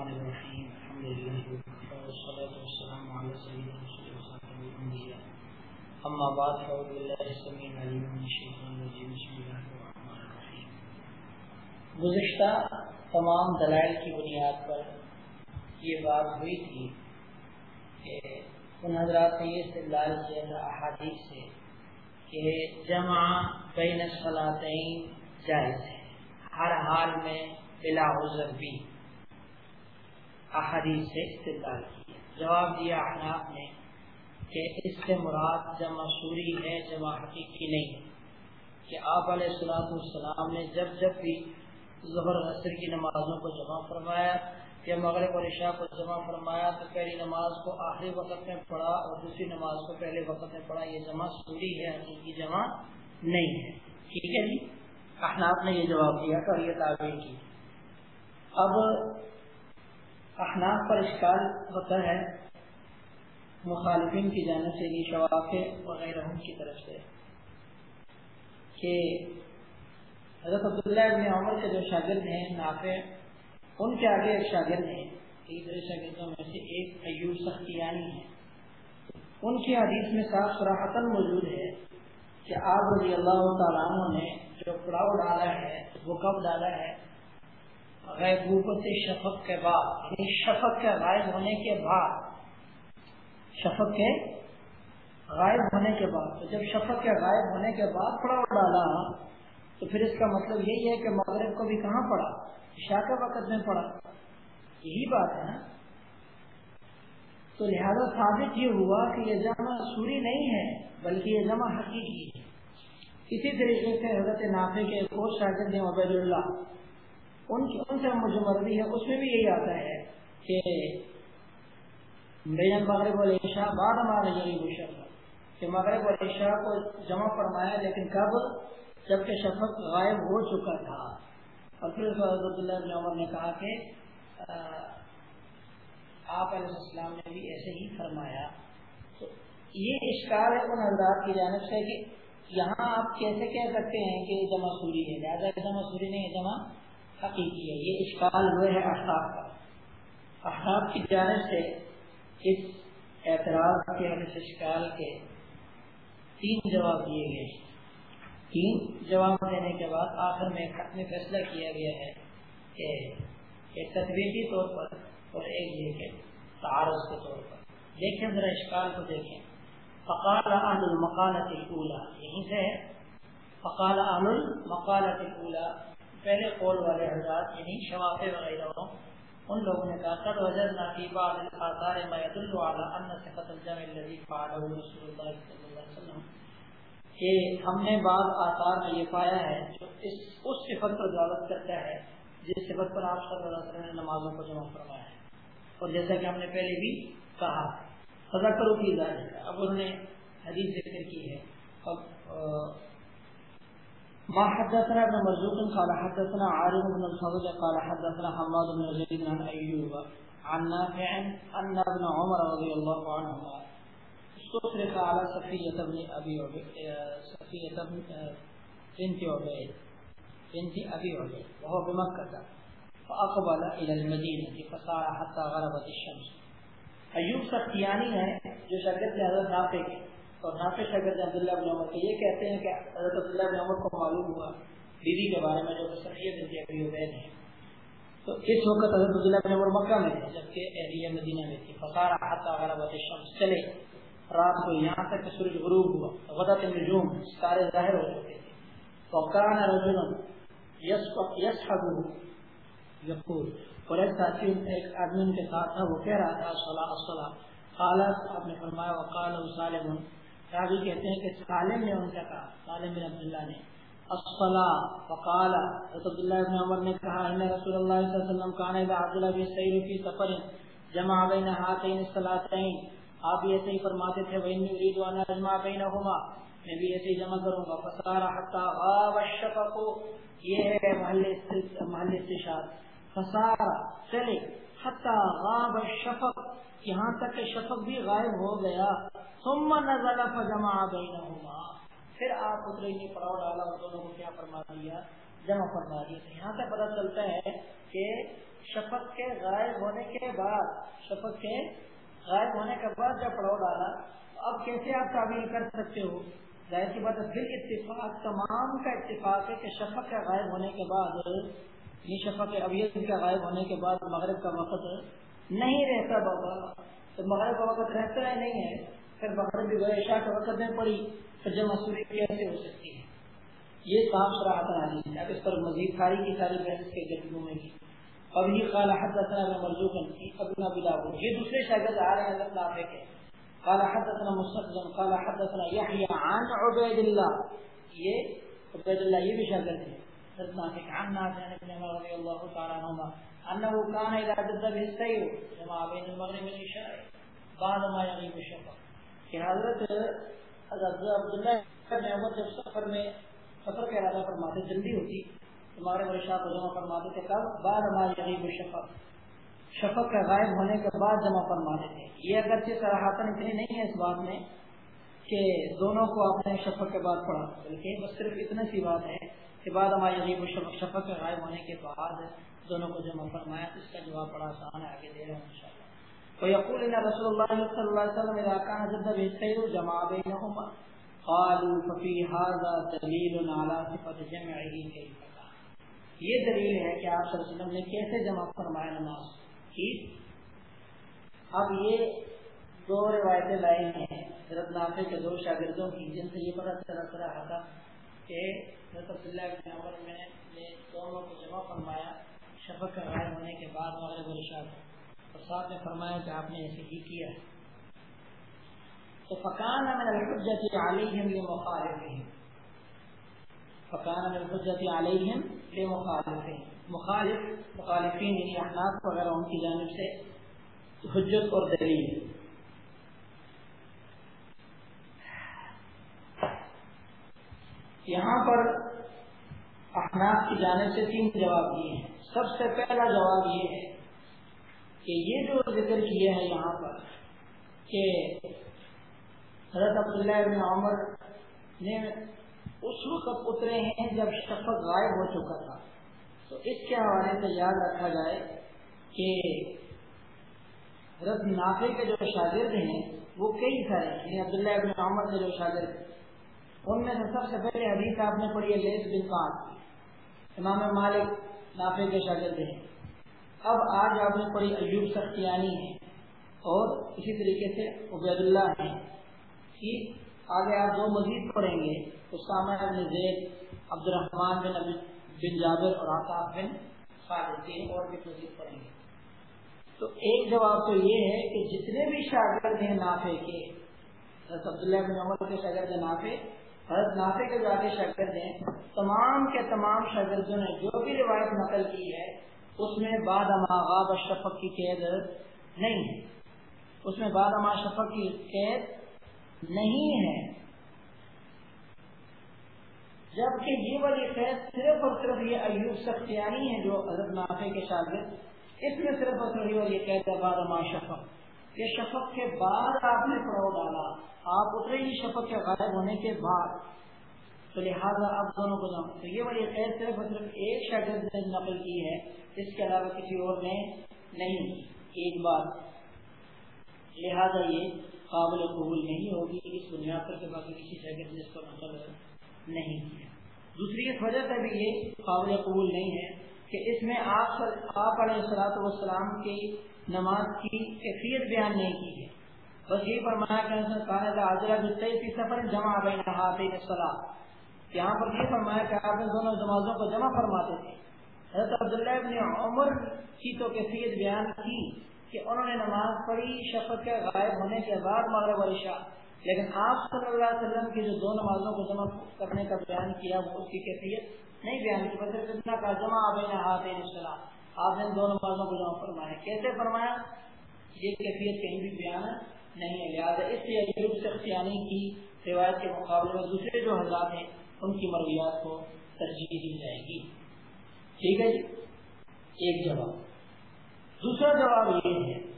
الرحمن الرحيم. الحمد لله والصلاة والسلام على سيدنا رسول الله الأنبياء أما بعد، فأعوذ بالله السميع العليم من الشيطان الرجيم. بسم الله الرحمن الرحيم. گزشتہ تمام دلائل کی بنیاد پر یہ بات ہوئی تھی کہ ان حضرات نے یہ استدلال کیا تھا احادیث سے کہ جمع بین الصلاتین جائز ہے، ہر حال میں بلا عذر بھی۔ احادیث سے استدلال کیا جواب دیا احناف نے کہ اس سے مراد جمع سوری ہے، جمع حقیقی نہیں۔ کہ آپ علیہ السلاۃ السلام نے جب جب بھی ظہر عصر کی نمازوں کو جمع فرمایا یا مغرب اور عشاء کو جمع فرمایا تو پہلی نماز کو آخری وقت میں پڑھا اور دوسری نماز کو پہلے وقت میں پڑھا، یہ جمع سوری ہے، حقیقی جمع نہیں ہے۔ ٹھیک ہے جی؟ احناف نے یہ جواب دیا اور یہ تعبیر کی۔ اب احناف پر اشکال ہوتا ہے، مخالفین کی جانب سے یہ شواف وغیرہ کی طرف سے۔ کہ حضرت عبداللہ ابن عمر کے جو شاگرد ہیں، نافع، ان کے آگے ایک شاگرد ہیں۔ تیسرے شاگردوں میں سے ایک ایوب سختیانی ہے ان کی حدیث میں صاف سراہتن موجود ہے کہ آپ رضی اللہ تعالیٰ نے جو پڑاؤ ڈالا ہے، وہ کب ڈالا ہے؟ غیبوبت شفق کے بعد یعنی شفق کے غائب ہونے کے بعد، شفق کے غائب ہونے کے بعد۔ تو جب شفق کے غائب ہونے کے بعد پڑاؤ ڈالا، تو پھر اس کا مطلب یہی ہے کہ مغرب کو بھی کہاں پڑا؟ عشاء کے وقت میں پڑا۔ یہی بات ہے نا؟ تو لہذا ثابت یہ ہوا کہ یہ جمع سوری نہیں ہے، بلکہ یہ جمع حقیقی ہے۔ اسی طریقے سے حضرت نافع کے ایک اور شاگرد ہیں عبید اللہ ان کی ان سے جو مرضی ہے، اس میں بھی یہی آتا ہے کہ بین مغرب علیشا بعد ہمارا یہی مشرف کہ مغرب علیشا کو جمع فرمایا، لیکن کب؟ جبکہ شفق غائب ہو چکا تھا۔ اور پھر حضرت اللہ بن عمر نے کہا کہ آپ علیہ السلام نے بھی ایسے ہی فرمایا۔ تو یہ اشکار ہے ان حضرات کی جانب سے کہ یہاں آپ کیسے کہہ سکتے ہیں کہ جمع سوری ہے؟ لہٰذا جمع سوری نہیں ہے جمع حقیقی ہے، یہ اشکال ہوئے ہے احتاب کا۔ احتاب کی جانب سے اس اعتراض کے اور اس اشکال کے تین جواب دیے گئے تین جواب دینے کے بعد آخر میں خط میں فیصلہ کیا گیا ہے کہ ایک تدبیری طور پر اور ایک یہ کہ تعارض کے طور پر۔ دیکھیں ذرا اشکال کو دیکھیں۔ فقال اہل المقالت الاولا یہیں سے ہے۔ فقال اہل المقالت الاولا پہلے قول والے حضرات یعنی شواف وغیرہ ان لوگوں نے کہا، قد وجدنا فی بعض الاثار ما يدل على ان صفت الجمع الذي فعله رسول الله صلی اللہ علیہ وسلم کہ ہم نے بعض آثار میں یہ پایا ہے، جو اس اس صفت پر دعوت کرتا ہے، جس صفت پر آپ صلی اللہ علیہ وسلم نے نمازوں کو جمع فرمایا ہے۔ اور جیسا کہ ہم نے پہلے بھی کہا سزا کرو کی ذات اب انہوں نے حدیث ذکر کی ہے۔ اب ما حدثنا ابن مرزوق قال حدثنا عارض بن الفضل قال حدثنا حماد بن زيد عن ايوب عن نافع ان ابن عمر رضي الله عنهما استطرق على صفية بن ابي صفية بن، بنت عبيد، بنت ابي عبيد، وهو بمكة فاقبل الى المدينة، فصار حتى غربت الشمس. ایوب سختیانی ہے، جو شرکت سے حضرت نافع کے۔ اور نافع شاگرد عبداللہ بن عمر کے یہ کہتے ہیں کہ حضرت عبداللہ بن عمر کو معلوم ہوا بیوی کے بارے میں جو سفید بنتی ابھی عبید ہیں تو اس وقت حضرت عبداللہ بن عمر مکہ میں تھے، جبکہ اہلیہ مدینہ میں تھی فقار حتا غربت الشمس۔ چلے۔ رات کو یہاں تک کہ سورج غروب ہوا۔ غدت النجوم۔ ستارے ظاہر ہو چکے تھے۔ وقان رجل يسحبه يقول اور ایک ساتھی، ایک آدمی ان کے ساتھ تھا، وہ کہہ رہا تھا، صلاح صلاح۔ قالت، آپ نے فرمایا، وقال سالم راوی کہتے ہیں کہ سالم نے ان سے کہا سالم بن عبداللہ نے فقال عبداللہ بن عمر نے کہا، ان رسول اللہ صلی اللہ علیہ وسلم کان اذا عبداللہ بن سعید فی سفر جمع بین ہاتین الصلاتین. آپ یہ ایسے ہی فرماتے تھے وان اريد ان اجمع بینهما میں بھی ایسے ہی جمع کروں گا فسار حتى غاب الشفق۔ یہ ہے محل محل استشهاد فسار چلے۔ حتى غاب الشفق. یہاں تک کہ شفق بھی غائب ہو گیا. ثم نزل فجمع بینہما. پھر آپ اترے ہی پڑاؤ ڈالا اور دونوں کو کیا فرما دیا؟ جمع فرما دیا. یہاں سے پتہ چلتا ہے کہ شفق کے غائب ہونے کے بعد، شفق کے غائب ہونے کے بعد جب پڑاؤ ڈالا اب کیسے آپ تعبیر کر سکتے ہو؟ ظاہر کی بات بال اتفاق، تمام کا اتفاق ہے کہ شفق کے غائب ہونے کے بعد یہ شفق ابیت کے غائب ہونے کے بعد مغرب کا وقت نہیں رہتا بابا۔ تو مغرب کا وقت رہتا ہے نہیں ہے، پھر مغرب بھی عشاء کے وقت میں پڑی، پھر جمع سوری کیسے ہو سکتی ہے؟ یہ صاحب سراہتا نہیں ہے۔ اب اس پر مزید ساری کی ساری بحث کے جلدوں میں بھی۔ اب یہ قال حدثنا مرزوقا ابن ابي یہ دوسرے شاگرد آ رہے ہیں حضرت نافع کے قال حدثنا مسلم قال حدثنا يحيى عن عبيد الله یہ عبيد الله یہ بھی شاگرد ہے حضرت نافع عن نافع بن عمر رضي الله تعالى عنهما انه كان اذا جد به السير جمع بين المغرب والعشاء بعد ما يغيب الشفق کہ حضرت حضرت عبداللہ بن عمر جب سفر میں سفر کا ارادہ فرماتے جلدی ہوتی تمہارے ورشا کو جمع فرماتے تھے کب؟ بعد ما يغيب الشفق. شفق کا غائب ہونے کے بعد جمع فرمانے تھے. یہ اگرچہ سراہتن اتنی نہیں ہے اس بات میں کہ دونوں کو آپ نے شفق کے بعد پڑھا، بلکہ بس صرف اتنا سی بات ہے کہ بعد ہمارے غیب شفق شفق کے غائب ہونے کے بعد دونوں کو جمع فرمایا، اس کا جواب بڑا آسان ہے، آگے دے رہا ہوں انشاءاللہ ويقول ان رسول الله صلى الله عليه وسلم اذا كان جد به جمع بينهما۔ قالوا ففي هذا دليل على صفه جمعه كيف یہ دلیل ہے کہ آپ صلی اللہ علیہ وسلم نے کیسے جمع فرمایا نماز کی؟ اب یہ دو روایتیں لائی ہیں، حضرت نافع کے دو شاگردوں کی، جن سے یہ پتا چلا چلا تھا کہ حضرت عبداللہ عمر میں نے دونوں کو جمع فرمایا، شفق کا غائب ہونے کے بعد مغرب اور ساتھ میں فرمایا کہ آپ نے ایسے ہی کیا۔ ہے تو فقان من الحجت علیہم لمخالفہم۔ فقان من الحجت علیہم لمخالفہم۔ مخالف، مخالفین یعنی احناف وغیرہ، ان کی جانب سے حجت اور دلیل۔ یہاں پر احناف کی جانب سے تین جواب دیے ہیں۔ سب سے پہلا جواب یہ ہے کہ یہ جو ذکر کیا ہے یہاں پر کہ حضرت عبداللہ ابن عمر نے اس وقت اترے ہیں جب شفق غائب ہو چکا تھا۔ تو اس کے حوالے سے یاد رکھا جائے کہ حضرت نافع کے جو شاگرد ہیں، وہ کئی سارے یعنی عبداللہ ابن محمد کے جو شاگرد ان میں سے سب سے پہلے حدیث آپ نے پڑھی ہے لیس بن پانچ امام مالک نافع کے شاگرد ہیں۔ اب آج آپ نے پڑھی ایوب سختیانی ہے اور اسی طریقے سے عبید اللہ ہیں آگے آپ دو مزید پڑھیں گے، اسامہ بن زید عبد الرحمان بن ابی بن جابر اور آصاف بن خالد تین اور بھی توضیح پڑھیں گے۔ تو ایک جواب تو یہ ہے کہ جتنے بھی شاگرد ہیں نافع کے عبداللہ بن عمر کے شاگرد نافع حضرت نافع کے جو آگے شاگرد ہیں، تمام کے تمام شاگردوں نے جو بھی روایت نقل کی ہے، اس میں بعد غاب شفق کی قید نہیں ہے۔ اس میں بعد اما شفق کی قید نہیں ہے۔ جبکہ یہ والی قید صرف اور صرف یہ ایوب سختیانی ہے جو حضرت نافع کے شاگرد، اس میں صرف اور صرف یہ قید ہے بعد ما شفق۔ یہ شفق کے بعد آپ نے پڑاؤ ڈالا۔ آپ اترے ہی شفق کے غائب ہونے کے بعد۔ تو لہٰذا آپ دونوں کو جاؤ تو یہ والی قید صرف اور صرف ایک شاگرد نے نقل کی ہے۔ اس کے علاوہ کسی اور نے نہیں۔ ایک بات۔ لہذا یہ قابل قبول نہیں ہوگی۔ اس بنیاد پر کہ باقی کسی شاگرد نے اس کو نقل نہیں کیا۔ دوسری اس وجہ سے بھی یہ قابل قبول نہیں ہے۔ کہ اس میں آپ آپ علیہ السلاۃ والسلام کی نماز کی کیفیت بیان نہیں کی ہے۔ بس یہ فرمایا کہ حاضرہ کی سفر جمع بین ہاتھین صلاح یہاں پر یہ فرمایا کہ آپ ان دونوں نمازوں کو جمع فرماتے تھے۔ حضرت عبداللہ ابن عمر کی تو کیفیت بیان کی کہ انہوں نے نماز پڑھی شفق کے غائب ہونے کے بعد مغرب عشاء۔ لیکن آپ صلی اللہ علیہ وسلم کی جو دو نمازوں کو جمع کرنے کا بیان کیا، وہ اس کی کیفیت نہیں بیان کی بس اتنا کا جمع ہاتھ آپ نے دو نمازوں کو جمع فرمایا۔ کیسے فرمایا؟ یہ کیفیت کہیں بھی بیان نہیں ہے۔ لہٰذا اس لیے ایوب سختیانی کی روایت کے مقابلے میں دوسرے جو حضرات ہیں، ان کی مرویات کو ترجیح دی جائے گی۔ ٹھیک ہے جی؟ ایک جواب۔ دوسرا جواب یہ ہے،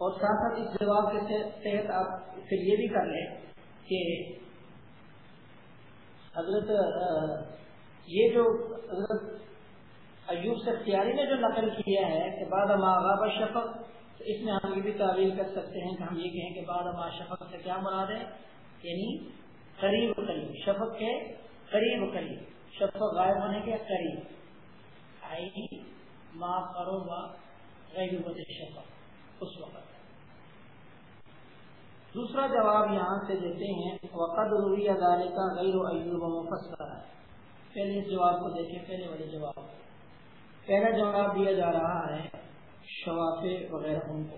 اور ساتھ ساتھ اس جواب کے تحت آپ پھر یہ بھی کر لیں کہ حضرت یہ جو حضرت ایوب سے اختیاری نے جو نقل کیا ہے کہ بعد غاب شفق تو اس میں ہم یہ بھی تعویل کر سکتے ہیں کہ ہم یہ کہیں کہ بعد ما شفق سے کیا مراد ہے؟ یعنی قریب قریب، شفق کے قریب قریب، شفق غائب ہونے کے قریب۔ آئی ما کرو غیبت شفق، اس وقت۔ دوسرا جواب یہاں سے دیتے ہیں، وقد روی ادارے کا غیر و ایوب مفسر۔ ہے پہلے اس جواب کو دیکھیں، پہلے والے جواب۔ پہلا جواب دیا جا رہا ہے شواف وغیرہ ان کو۔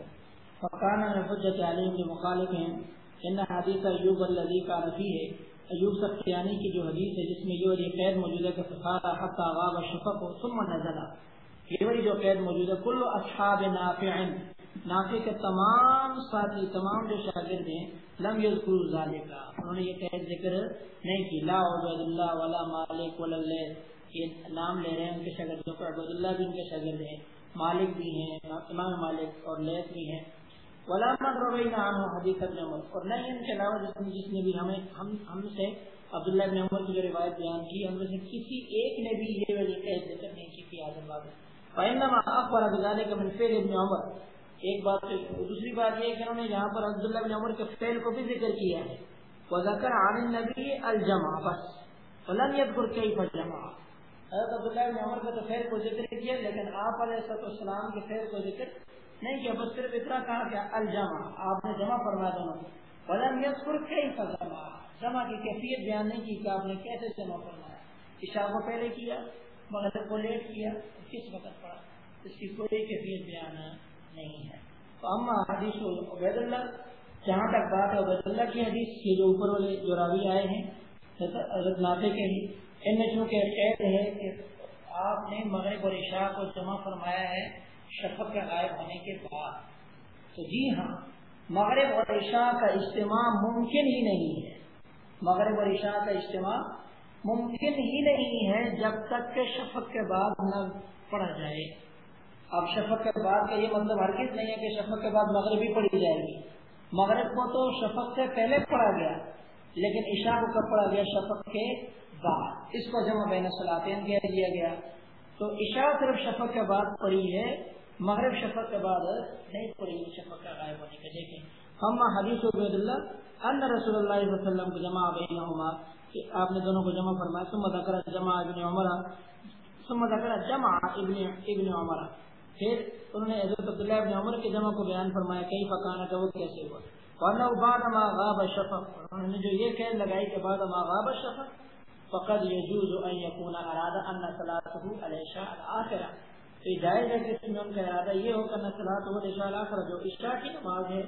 فقان حجت عالم کے مخالف ہیں ان حدیث ایوب الذی کا رفیع ہے ایوب سختیانی کی یعنی جو حدیث ہے، جس میں یہ والی قید موجود ہے کہ فقارا حتی غاب شفق و ثم نزلہ یہ والی جو قید موجود ہے، کل اصحاب نافع۔ نافع کے تمام ساتھی تمام جو شاگرد ہیں لم یذکر ذالک انہوں نے یہ قید ذکر نہیں کی۔ لا عبد اللہ ولا مالک ولا یہ نام لے رہے ہیں ان کے شاگردوں کو۔ عبد اللہ بھی ان کے شاگرد ہیں۔ مالک بھی ہیں امام مالک اور لیس بھی ہیں۔ ولا من روینا عنہ حدیث ابن عمر۔ اور نہیں ان کے علاوہ جس, نے جس نے بھی ہمیں ہم ہم سے عبداللہ ابن عمر کی جو روایت بیان کی ہم سے کسی ایک نے بھی یہ والی ذکر نہیں کی تھی اعظم باب فإنما أخبر بذلك من فعل ابن عمر۔ ایک بات دوسری بات یہ کہ انہوں نے یہاں پر عبداللہ بن عمر کے فعل کو بھی ذکر کیا ہے۔ وذکر عن النبی الجمع، بس۔ فلن يذكر كيف الجمع۔ حضرت عبداللہ بن عمر کا تو فعل کو ذکر کیا، لیکن آپ علیہ السلام کے فعل کو ذکر نہیں کیا، بس صرف اتنا کہا کہ الجمع، آپ نے جمع فرمایا دونوں فلن يذكر كيف الجمع۔ جمع کی کیفیت بیان نہیں کی کہ آپ نے کیسے جمع فرمایا۔ عشاء کو پہلے کیا، مغرب کو لیٹ کیا، کس وقت پڑا اس کی کوئی کیفیت بیان ہے نہیں ہے۔ تو اما حدیث عبید اللہ، جہاں تک بات ہے، عبید اللہ کی حدیث یہ جو اوپر والے جو راوی آئے ہیں، حضرت نافع کے ہی ان میں چونکہ قید ہے کہ آپ نے مغرب اور عشاء کو جمع فرمایا ہے شفق کے غائب ہونے کے بعد۔ تو جی ہاں مغرب اور عشاء کا اجتماع ممکن ہی نہیں ہے۔ مغرب اور عشاء کا اجتماع ممکن ہی نہیں ہے جب تک کہ شفق کے بعد نہ پڑھا جائے۔ اب شفق کے بعد کا یہ مطلب ہر نہیں ہے کہ شفق کے بعد مغرب ہی پڑھی جائے گی۔ مغرب کو تو شفق سے پہلے پڑھا گیا، لیکن عشاء کو کب پڑھا گیا؟ شفق کے بعد۔ اس کو جمع بین سلاطین کہہ دیا گیا۔ تو عشاء صرف شفق کے بعد پڑھی ہے، مغرب شفق کے بعد نہیں پڑھی، شفق کا غائب ہونے کے دیکھیں ہم حدیث عبید اللہ ان رسول اللہ علیہ وسلم کو جمع بینہما، کہ آپ نے دونوں کو جمع فرمایا، ثم ذکر جمع ابن عمر ثم ذکر جمع ابن ابن عمر پھر انہوں نے حضرت عبداللہ ابن عمر کے جمع کو بیان فرمایا کئی پکانا کا وہ کیسے ہوا؟ ورنہ بعد ما غاب شفق انہوں نے جو یہ قید لگائی کہ بعد ما غاب شفق فقد يجوز ان يكون اراد ان صلاته العشاء الاخره تو جائز ہے کہ اس میں ان کا ارادہ یہ ہو کہ صلاته العشاء الاخره جو عشاء کی نماز ہے،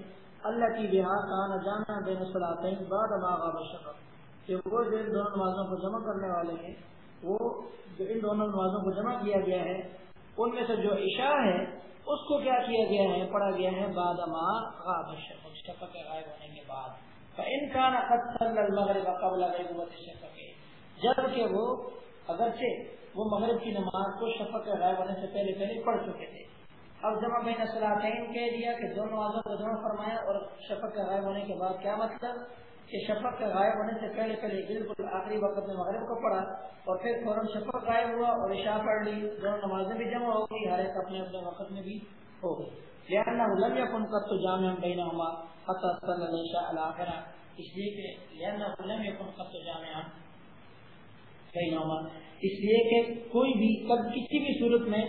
اللہ کی بہا کان جانا بین صلاتین بعد ما غاب شفق کہ وہ جو دونوں نمازوں کو جمع کرنے والے ہیں، وہ جو ان دونوں نمازوں کو جمع کیا گیا ہے ان میں سے جو عشاء ہے، اس کو کیا کیا گیا ہے؟ پڑھا گیا ہے، بعد غاب شفق کے غائب ہونے کے بعد۔ ان کا المغرب قبل شفق جبکہ وہ اگرچہ وہ مغرب کی نماز کو شفق کے غائب ہونے سے پہلے پہلے پڑھ چکے تھے۔ اب جمع بین صلاحین کہہ دیا کہ دونوں نمازوں کو جمع فرمایا اور شفق کے غائب ہونے کے بعد کیا مطلب؟ کہ شفق کے غائب ہونے سے پہلے پہلے بالکل آخری وقت میں مغرب کو پڑھا اور پھر فوراً شفق غائب ہوا اور عشاء پڑھ لی۔ دونوں نمازیں بھی جمع ہو گئی، ہر ایک اپنے اپنے وقت میں بھی ہو گئی۔ لہٰذا لم یکن قد تو جامع بینہما حتی صلی اللہ اس لیے کہ لہٰذا لم یکن قد تو جامع بینہما اس لیے کہ کوئی بھی کب کسی بھی صورت میں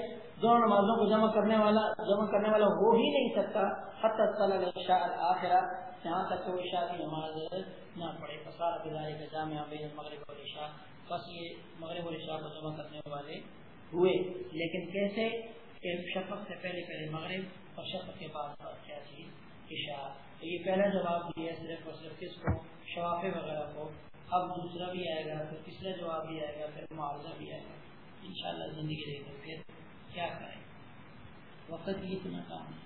دونوں نمازوں کو جمع کرنے والا جمع کرنے والا ہو ہی نہیں سکتا۔ حتی صلی اللہ علیہ یہاں تک کہ وہ عشاء کی نماز نہ پڑھے۔ فسار گزارے کا جامعہ بین مغرب اور عشاء بس یہ مغرب اور عشاء کو جمع کرنے والے ہوئے۔ لیکن کیسے؟ کہ شفق سے پہلے پہلے مغرب اور شفق کے بعد کیا چیز؟ عشاء۔ تو یہ پہلا جواب دیا ہے صرف اور صرف کس کو شفافے وغیرہ کو۔ اب دوسرا بھی آئے گا، پھر تیسرا جواب بھی آئے گا، پھر معاوضہ بھی آئے گا۔ انشاءاللہ زندگی رہے گا پھر کیا کریں۔ وقت یہ اتنا کام ہے